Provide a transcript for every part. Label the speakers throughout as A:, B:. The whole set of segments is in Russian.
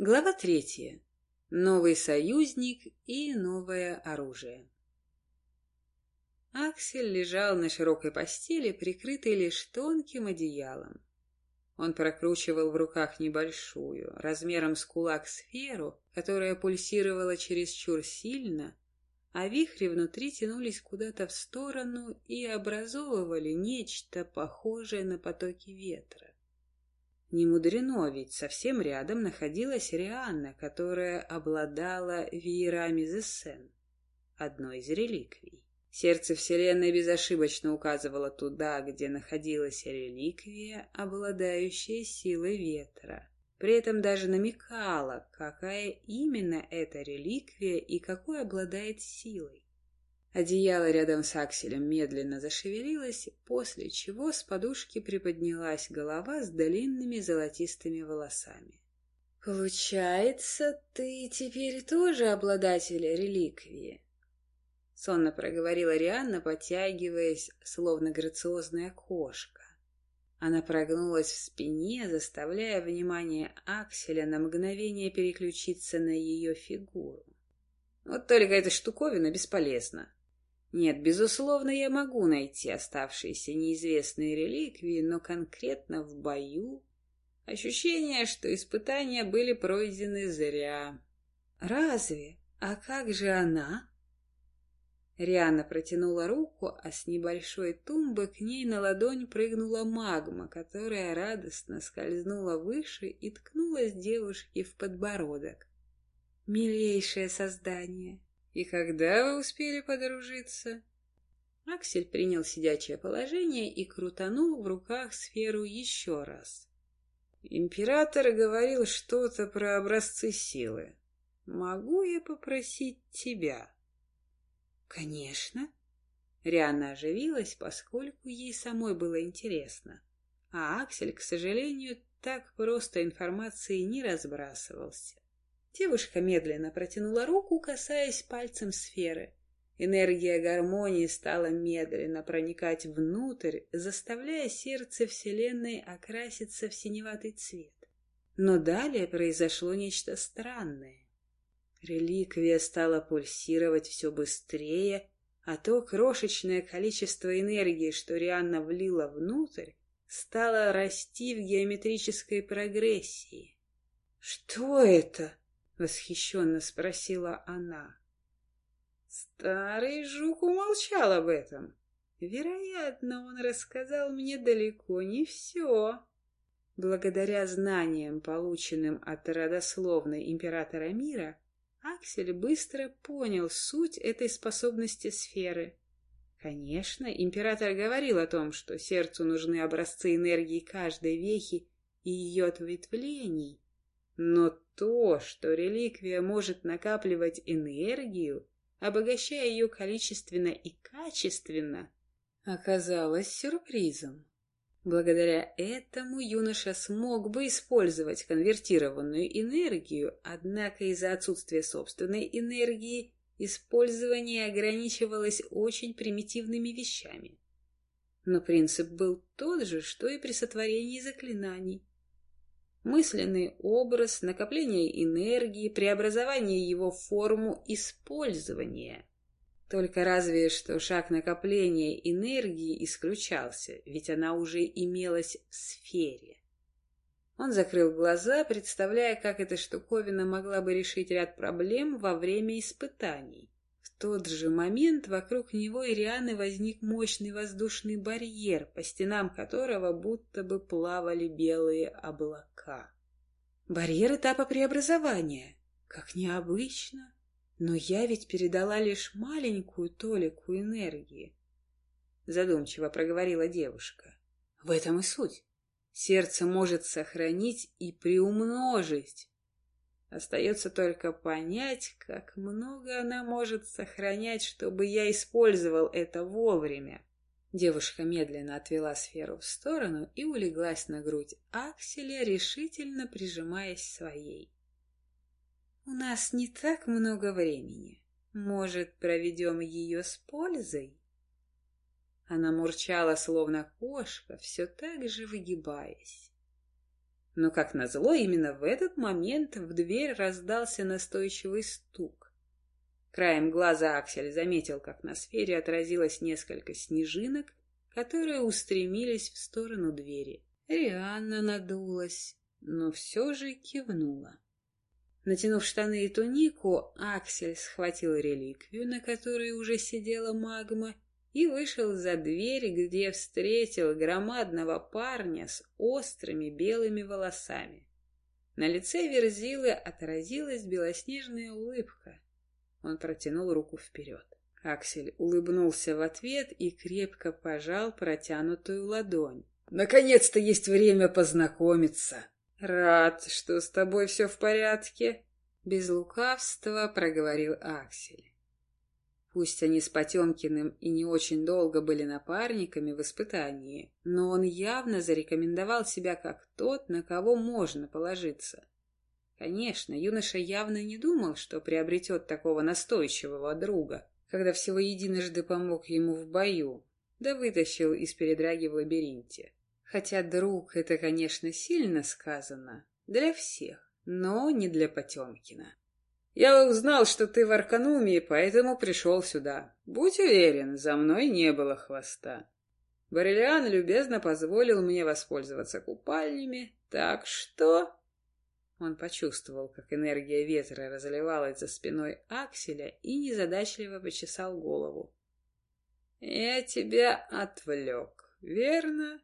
A: Глава третья. Новый союзник и новое оружие. Аксель лежал на широкой постели, прикрытый лишь тонким одеялом. Он прокручивал в руках небольшую, размером с кулак сферу, которая пульсировала чересчур сильно, а вихри внутри тянулись куда-то в сторону и образовывали нечто похожее на потоки ветра. Не мудрено, ведь совсем рядом находилась Рианна, которая обладала веерами Зессен, одной из реликвий. Сердце Вселенной безошибочно указывало туда, где находилась реликвия, обладающая силой ветра. При этом даже намекала, какая именно эта реликвия и какой обладает силой. Одеяло рядом с акселем медленно зашевелилось, после чего с подушки приподнялась голова с длинными золотистыми волосами. «Получается, ты теперь тоже обладатель реликвии?» Сонно проговорила Рианна, подтягиваясь, словно грациозная кошка. Она прогнулась в спине, заставляя внимание Акселя на мгновение переключиться на ее фигуру. Вот только эта штуковина бесполезна. Нет, безусловно, я могу найти оставшиеся неизвестные реликвии, но конкретно в бою ощущение, что испытания были пройдены зря. Разве? А как же она? Риана протянула руку, а с небольшой тумбы к ней на ладонь прыгнула магма, которая радостно скользнула выше и ткнулась девушке в подбородок. Милейшее создание! «И когда вы успели подружиться?» Аксель принял сидячее положение и крутанул в руках сферу еще раз. Император говорил что-то про образцы силы. «Могу я попросить тебя?» «Конечно». Риана оживилась, поскольку ей самой было интересно. А Аксель, к сожалению, так просто информацией не разбрасывался. Девушка медленно протянула руку, касаясь пальцем сферы. Энергия гармонии стала медленно проникать внутрь, заставляя сердце Вселенной окраситься в синеватый цвет. Но далее произошло нечто странное. Реликвия стала пульсировать все быстрее, а то крошечное количество энергии, что Рианна влила внутрь, стало расти в геометрической прогрессии. «Что это?» — восхищенно спросила она. Старый жук умолчал об этом. Вероятно, он рассказал мне далеко не все. Благодаря знаниям, полученным от родословной императора мира, Аксель быстро понял суть этой способности сферы. Конечно, император говорил о том, что сердцу нужны образцы энергии каждой вехи и ее ответвлений, но то, что реликвия может накапливать энергию, обогащая ее количественно и качественно, оказалось сюрпризом. Благодаря этому юноша смог бы использовать конвертированную энергию, однако из-за отсутствия собственной энергии использование ограничивалось очень примитивными вещами. Но принцип был тот же, что и при сотворении заклинаний мысленный образ, накопление энергии, преобразование его в форму использования. Только разве что шаг накопления энергии исключался, ведь она уже имелась в сфере. Он закрыл глаза, представляя, как эта штуковина могла бы решить ряд проблем во время испытаний. Тот же момент вокруг него и Рианы возник мощный воздушный барьер, по стенам которого будто бы плавали белые облака. Барьер этапа преобразования. Как необычно. Но я ведь передала лишь маленькую толику энергии. Задумчиво проговорила девушка. В этом и суть. Сердце может сохранить и приумножить Остается только понять, как много она может сохранять, чтобы я использовал это вовремя. Девушка медленно отвела сферу в сторону и улеглась на грудь Акселя, решительно прижимаясь своей. «У нас не так много времени. Может, проведем ее с пользой?» Она мурчала, словно кошка, все так же выгибаясь. Но, как назло, именно в этот момент в дверь раздался настойчивый стук. Краем глаза Аксель заметил, как на сфере отразилось несколько снежинок, которые устремились в сторону двери. Рианна надулась, но все же кивнула. Натянув штаны и тунику, Аксель схватил реликвию, на которой уже сидела магма, и вышел за дверь, где встретил громадного парня с острыми белыми волосами. На лице Верзилы отразилась белоснежная улыбка. Он протянул руку вперед. Аксель улыбнулся в ответ и крепко пожал протянутую ладонь. «Наконец-то есть время познакомиться!» «Рад, что с тобой все в порядке», — без лукавства проговорил Аксель. Пусть они с Потемкиным и не очень долго были напарниками в испытании, но он явно зарекомендовал себя как тот, на кого можно положиться. Конечно, юноша явно не думал, что приобретет такого настойчивого друга, когда всего единожды помог ему в бою, да вытащил из передраги в лабиринте. Хотя друг — это, конечно, сильно сказано для всех, но не для Потемкина. Я узнал, что ты в Аркануме, поэтому пришел сюда. Будь уверен, за мной не было хвоста. Барелиан любезно позволил мне воспользоваться купальнями, так что...» Он почувствовал, как энергия ветра разливалась за спиной Акселя и незадачливо почесал голову. «Я тебя отвлек, верно?»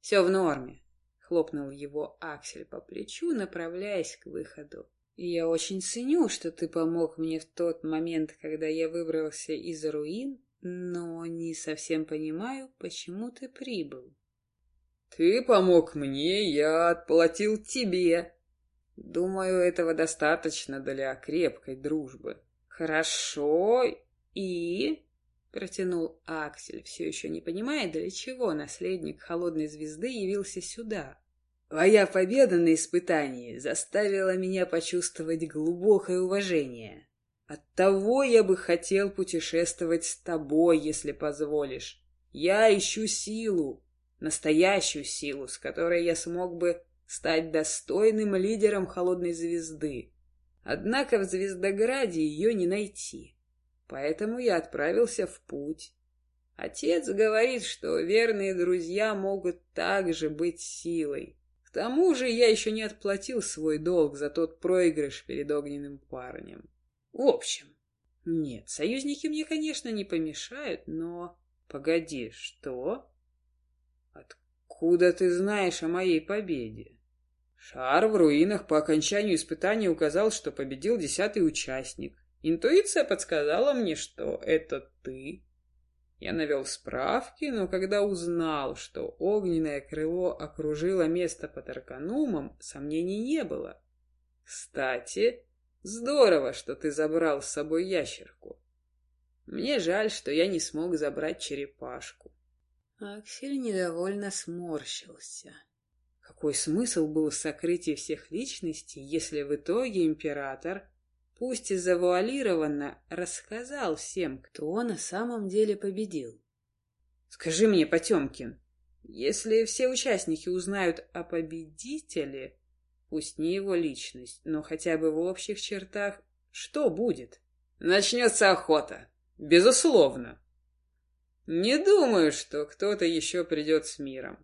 A: «Все в норме», — хлопнул его Аксель по плечу, направляясь к выходу. Я очень ценю, что ты помог мне в тот момент, когда я выбрался из руин, но не совсем понимаю, почему ты прибыл. Ты помог мне, я отплатил тебе. Думаю, этого достаточно для крепкой дружбы. Хорошо, и... Протянул Аксель, все еще не понимая, для чего наследник холодной звезды явился сюда. Твоя победа на испытании заставила меня почувствовать глубокое уважение. Оттого я бы хотел путешествовать с тобой, если позволишь. Я ищу силу, настоящую силу, с которой я смог бы стать достойным лидером холодной звезды. Однако в Звездограде ее не найти. Поэтому я отправился в путь. Отец говорит, что верные друзья могут также быть силой. Тому же я еще не отплатил свой долг за тот проигрыш перед огненным парнем. В общем, нет, союзники мне, конечно, не помешают, но... Погоди, что? Откуда ты знаешь о моей победе? Шар в руинах по окончанию испытания указал, что победил десятый участник. Интуиция подсказала мне, что это ты. Я навел справки, но когда узнал, что огненное крыло окружило место под Арканумом, сомнений не было. Кстати, здорово, что ты забрал с собой ящерку. Мне жаль, что я не смог забрать черепашку. Аксель недовольно сморщился. Какой смысл был в сокрытии всех личностей, если в итоге император пусть и завуалированно, рассказал всем, кто на самом деле победил. Скажи мне, Потемкин, если все участники узнают о победителе, пусть не его личность, но хотя бы в общих чертах, что будет? Начнется охота. Безусловно. Не думаю, что кто-то еще придет с миром.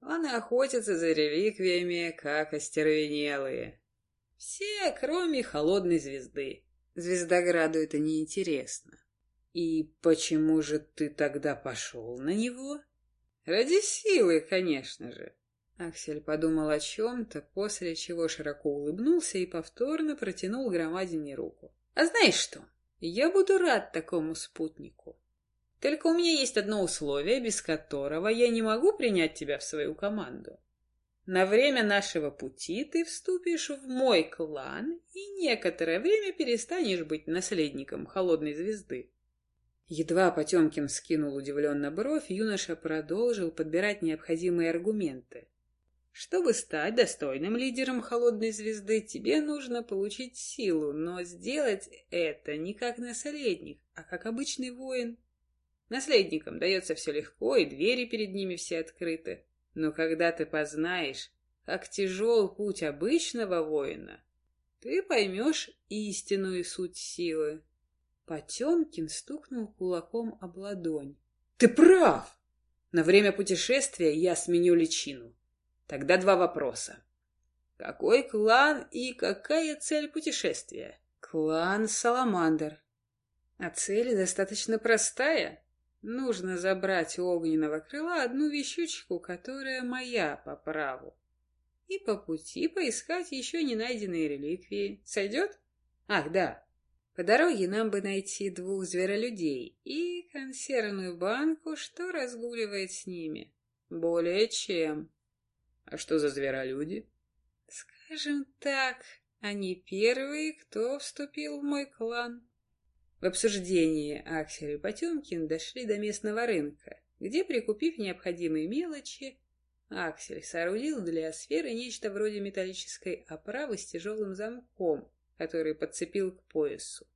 A: Он охотится за реликвиями, как остервенелые. Все, кроме холодной звезды. Звездограду это неинтересно. И почему же ты тогда пошел на него? Ради силы, конечно же. Аксель подумал о чем-то, после чего широко улыбнулся и повторно протянул громадине руку. «А знаешь что? Я буду рад такому спутнику. Только у меня есть одно условие, без которого я не могу принять тебя в свою команду. На время нашего пути ты вступишь в мой клан и некоторое время перестанешь быть наследником холодной звезды. Едва Потемкин скинул удивленно бровь, юноша продолжил подбирать необходимые аргументы. Чтобы стать достойным лидером холодной звезды, тебе нужно получить силу, но сделать это не как наследник, а как обычный воин. Наследникам дается все легко, и двери перед ними все открыты. Но когда ты познаешь, как тяжел путь обычного воина, ты поймешь истинную суть силы. Потемкин стукнул кулаком об ладонь. Ты прав! На время путешествия я сменю личину. Тогда два вопроса. Какой клан и какая цель путешествия? Клан Саламандр. А цель достаточно простая. Нужно забрать у огненного крыла одну вещичку, которая моя по праву. И по пути поискать еще не найденные реликвии. Сойдет? Ах, да. По дороге нам бы найти двух зверолюдей и консервную банку, что разгуливает с ними. Более чем. А что за зверолюди? Скажем так, они первые, кто вступил в мой клан. В обсуждении Аксель и Потемкин дошли до местного рынка, где, прикупив необходимые мелочи, Аксель соорудил для сферы нечто вроде металлической оправы с тяжелым замком, который подцепил к поясу.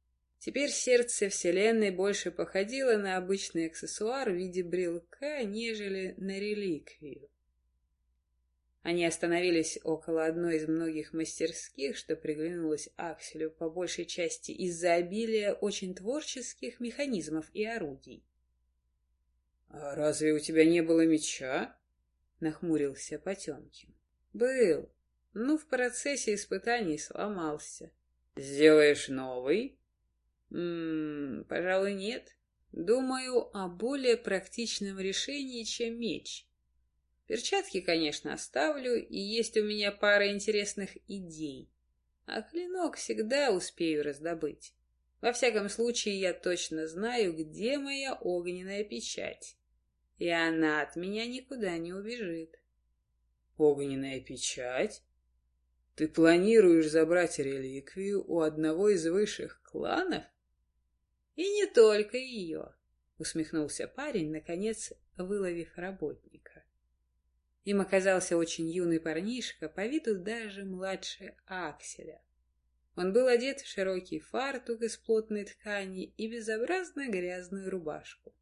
A: Теперь сердце Вселенной больше походило на обычный аксессуар в виде брелка, нежели на реликвию. Они остановились около одной из многих мастерских, что приглянулось Акселю по большей части из-за обилия очень творческих механизмов и орудий. «А разве у тебя не было меча?» — нахмурился Потемкин. «Был, но в процессе испытаний сломался». «Сделаешь новый?» «М «М-м, -м, «Пожалуй, нет. Думаю о более практичном решении, чем меч». Перчатки, конечно, оставлю, и есть у меня пара интересных идей. А клинок всегда успею раздобыть. Во всяком случае, я точно знаю, где моя огненная печать. И она от меня никуда не убежит. Огненная печать? Ты планируешь забрать реликвию у одного из высших кланов? И не только ее, усмехнулся парень, наконец выловив работника. Им оказался очень юный парнишка, по виду даже младше Акселя. Он был одет в широкий фартук из плотной ткани и безобразно грязную рубашку.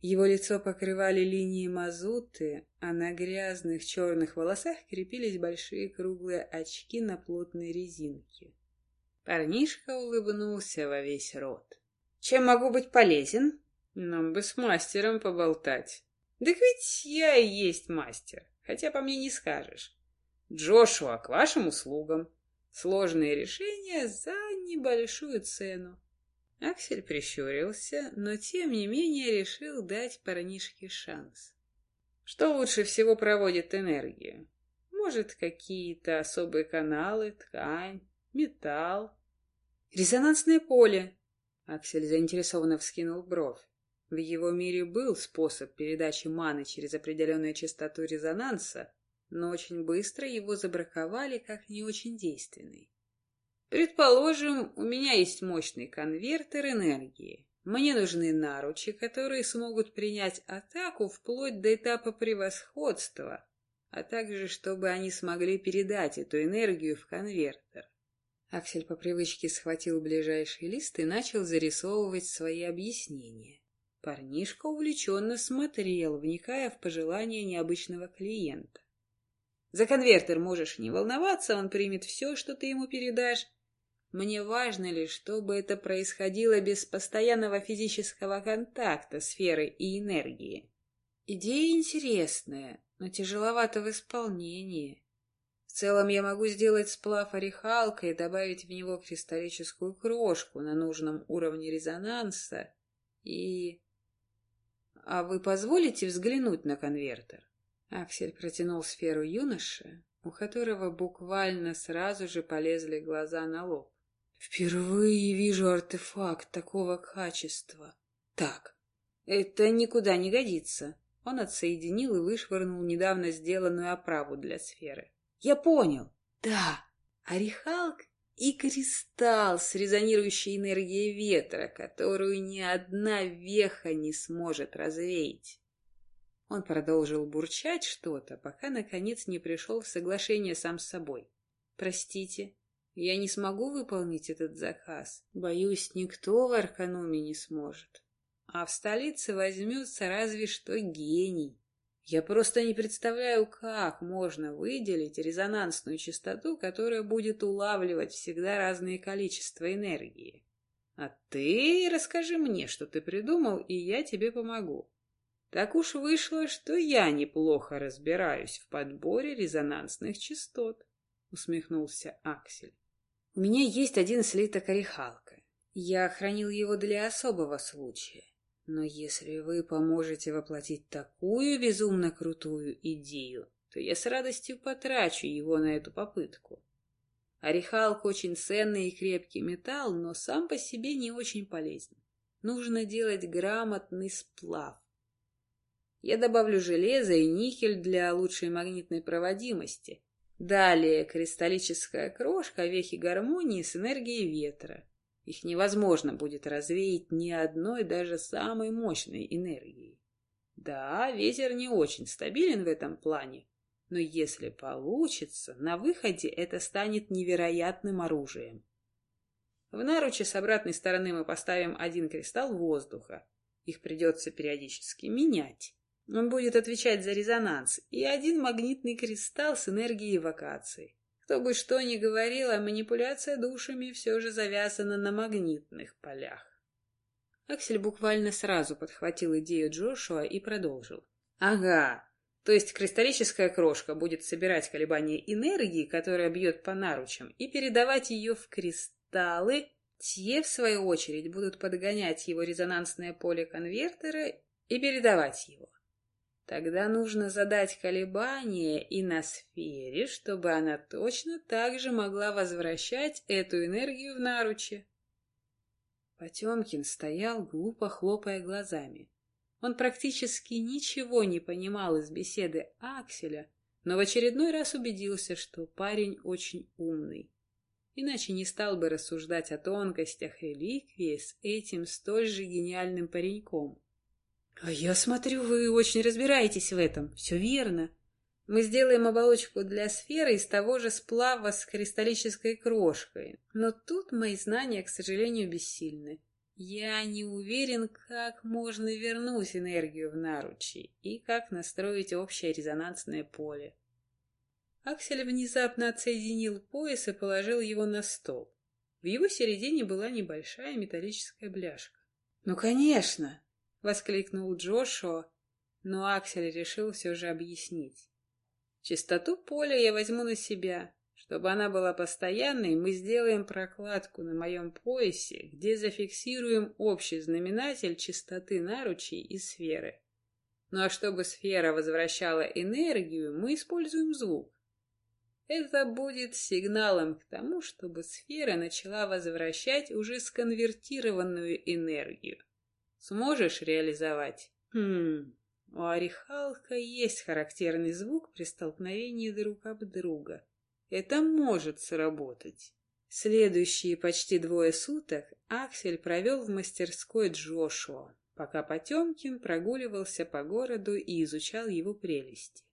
A: Его лицо покрывали линии мазуты, а на грязных черных волосах крепились большие круглые очки на плотной резинке. Парнишка улыбнулся во весь рот. «Чем могу быть полезен?» «Нам бы с мастером поболтать». Так ведь я и есть мастер, хотя по мне не скажешь. Джошуа, к вашим услугам. Сложные решения за небольшую цену. Аксель прищурился, но тем не менее решил дать парнишке шанс. Что лучше всего проводит энергию? Может, какие-то особые каналы, ткань, металл? Резонансное поле. Аксель заинтересованно вскинул бровь. В его мире был способ передачи маны через определенную частоту резонанса, но очень быстро его забраковали как не очень действенный. Предположим, у меня есть мощный конвертер энергии. Мне нужны наручи, которые смогут принять атаку вплоть до этапа превосходства, а также чтобы они смогли передать эту энергию в конвертер. Аксель по привычке схватил ближайший лист и начал зарисовывать свои объяснения. Парнишка увлеченно смотрел, вникая в пожелания необычного клиента. «За конвертер можешь не волноваться, он примет все, что ты ему передашь. Мне важно лишь, чтобы это происходило без постоянного физического контакта сферы и энергии. Идея интересная, но тяжеловато в исполнении. В целом я могу сделать сплав орехалка и добавить в него кристаллическую крошку на нужном уровне резонанса и... «А вы позволите взглянуть на конвертер?» Аксель протянул сферу юноши, у которого буквально сразу же полезли глаза на лоб. «Впервые вижу артефакт такого качества. Так, это никуда не годится». Он отсоединил и вышвырнул недавно сделанную оправу для сферы. «Я понял. Да, орехалк и кристалл с резонирующей энергией ветра, которую ни одна веха не сможет развеять. Он продолжил бурчать что-то, пока, наконец, не пришел в соглашение сам с собой. «Простите, я не смогу выполнить этот заказ. Боюсь, никто в Аркануме не сможет. А в столице возьмется разве что гений. Я просто не представляю, как можно выделить резонансную частоту, которая будет улавливать всегда разные количества энергии. А ты расскажи мне, что ты придумал, и я тебе помогу. Так уж вышло, что я неплохо разбираюсь в подборе резонансных частот, усмехнулся Аксель. У меня есть один слиток орехалка. Я хранил его для особого случая. Но если вы поможете воплотить такую безумно крутую идею, то я с радостью потрачу его на эту попытку. Орехалк очень ценный и крепкий металл, но сам по себе не очень полезен. Нужно делать грамотный сплав. Я добавлю железо и никель для лучшей магнитной проводимости. Далее кристаллическая крошка, вехи гармонии с энергией ветра. Их невозможно будет развеять ни одной даже самой мощной энергией. Да, ветер не очень стабилен в этом плане, но если получится, на выходе это станет невероятным оружием. В наруче с обратной стороны мы поставим один кристалл воздуха. Их придется периодически менять. Он будет отвечать за резонанс, и один магнитный кристалл с энергией эвокации. Кто бы что ни говорил, а манипуляция душами все же завязана на магнитных полях. Аксель буквально сразу подхватил идею Джошуа и продолжил. «Ага, то есть кристаллическая крошка будет собирать колебания энергии, которая бьет по наручам, и передавать ее в кристаллы, те, в свою очередь, будут подгонять его резонансное поле конвертера и передавать его. Тогда нужно задать колебания и на сфере, чтобы она точно так же могла возвращать эту энергию в наруче. Потемкин стоял, глупо хлопая глазами. Он практически ничего не понимал из беседы Акселя, но в очередной раз убедился, что парень очень умный. Иначе не стал бы рассуждать о тонкостях реликвии с этим столь же гениальным пареньком. А я смотрю, вы очень разбираетесь в этом. Все верно. Мы сделаем оболочку для сферы из того же сплава с кристаллической крошкой. Но тут мои знания, к сожалению, бессильны. Я не уверен, как можно вернуть энергию в наручи и как настроить общее резонансное поле. Аксель внезапно отсоединил пояс и положил его на стол. В его середине была небольшая металлическая бляшка. «Ну, конечно!» Воскликнул Джошуа, но Аксель решил все же объяснить. Чистоту поля я возьму на себя. Чтобы она была постоянной, мы сделаем прокладку на моем поясе, где зафиксируем общий знаменатель частоты наручей и сферы. Ну а чтобы сфера возвращала энергию, мы используем звук. Это будет сигналом к тому, чтобы сфера начала возвращать уже сконвертированную энергию. Сможешь реализовать? Хм, у орехалка есть характерный звук при столкновении друг об друга. Это может сработать. Следующие почти двое суток Аксель провел в мастерской Джошуа, пока Потемкин прогуливался по городу и изучал его прелести.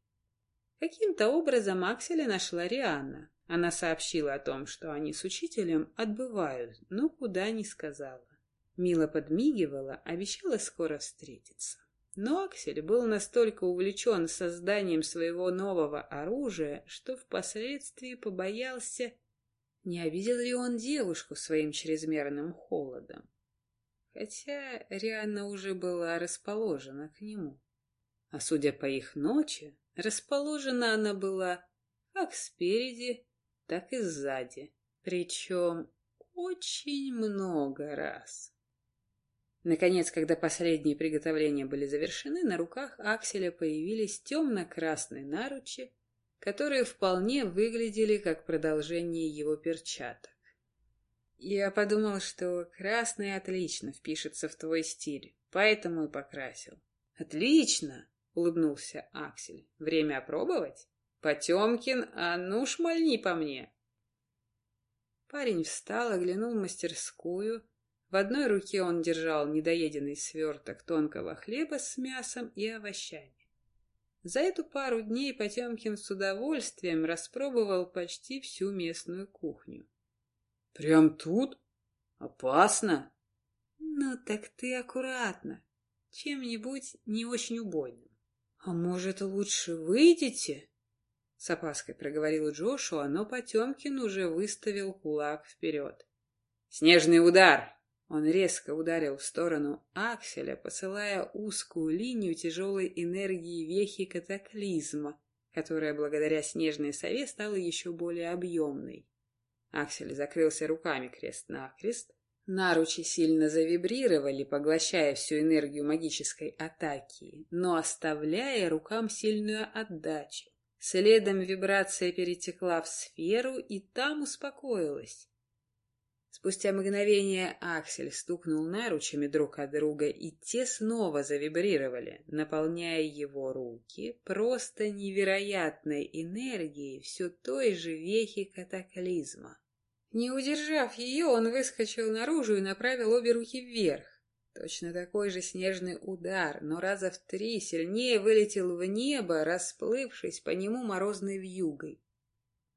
A: Каким-то образом Акселя нашла Рианна. Она сообщила о том, что они с учителем отбывают, но куда не сказала. Мила подмигивала, обещала скоро встретиться. Но Аксель был настолько увлечен созданием своего нового оружия, что впоследствии побоялся, не обидел ли он девушку своим чрезмерным холодом. Хотя Рианна уже была расположена к нему. А судя по их ночи, расположена она была как спереди, так и сзади, причем очень много раз. Наконец, когда последние приготовления были завершены, на руках Акселя появились темно-красные наручи, которые вполне выглядели как продолжение его перчаток. Я подумал, что красный отлично впишется в твой стиль, поэтому и покрасил. Отлично, улыбнулся Аксель. Время опробовать? Потемкин, а ну шмальни по мне. Парень встал, оглянул мастерскую, в одной руке он держал недоеденный сверток тонкого хлеба с мясом и овощами. За эту пару дней Потемкин с удовольствием распробовал почти всю местную кухню. — Прям тут? Опасно? — Ну так ты аккуратно, чем-нибудь не очень убойным. «А может, лучше выйдете?» С опаской проговорил Джошуа, но Потемкин уже выставил кулак вперед. «Снежный удар!» Он резко ударил в сторону акселя, посылая узкую линию тяжелой энергии вехи катаклизма, которая благодаря снежной сове стала еще более объемной. Аксель закрылся руками крест-накрест, Наручи сильно завибрировали, поглощая всю энергию магической атаки, но оставляя рукам сильную отдачу. Следом вибрация перетекла в сферу и там успокоилась. Спустя мгновение Аксель стукнул наручами друг от друга, и те снова завибрировали, наполняя его руки просто невероятной энергией все той же вехи катаклизма. Не удержав ее, он выскочил наружу и направил обе руки вверх. Точно такой же снежный удар, но раза в три сильнее вылетел в небо, расплывшись по нему морозной вьюгой.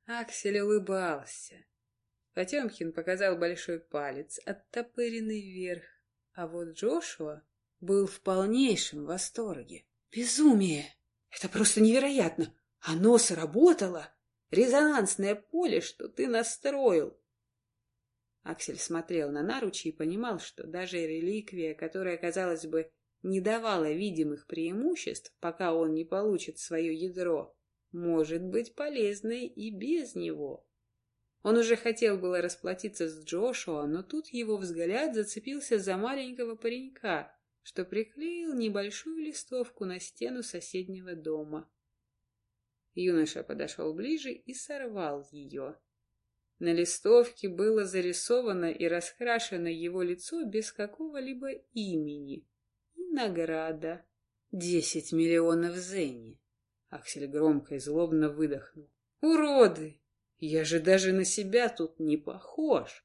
A: Аксель улыбался. Потемкин показал большой палец, оттопыренный вверх, а вот Джошуа был в полнейшем восторге. «Безумие! Это просто невероятно! Оно сработало! Резонансное поле, что ты настроил!» Аксель смотрел на наручи и понимал, что даже реликвия, которая, казалось бы, не давала видимых преимуществ, пока он не получит свое ядро, может быть полезной и без него. Он уже хотел было расплатиться с Джошуа, но тут его взгляд зацепился за маленького паренька, что приклеил небольшую листовку на стену соседнего дома. Юноша подошел ближе и сорвал ее. На листовке было зарисовано и раскрашено его лицо без какого-либо имени. И награда. Десять миллионов зенни. Аксель громко и злобно выдохнул. Уроды! Я же даже на себя тут не похож.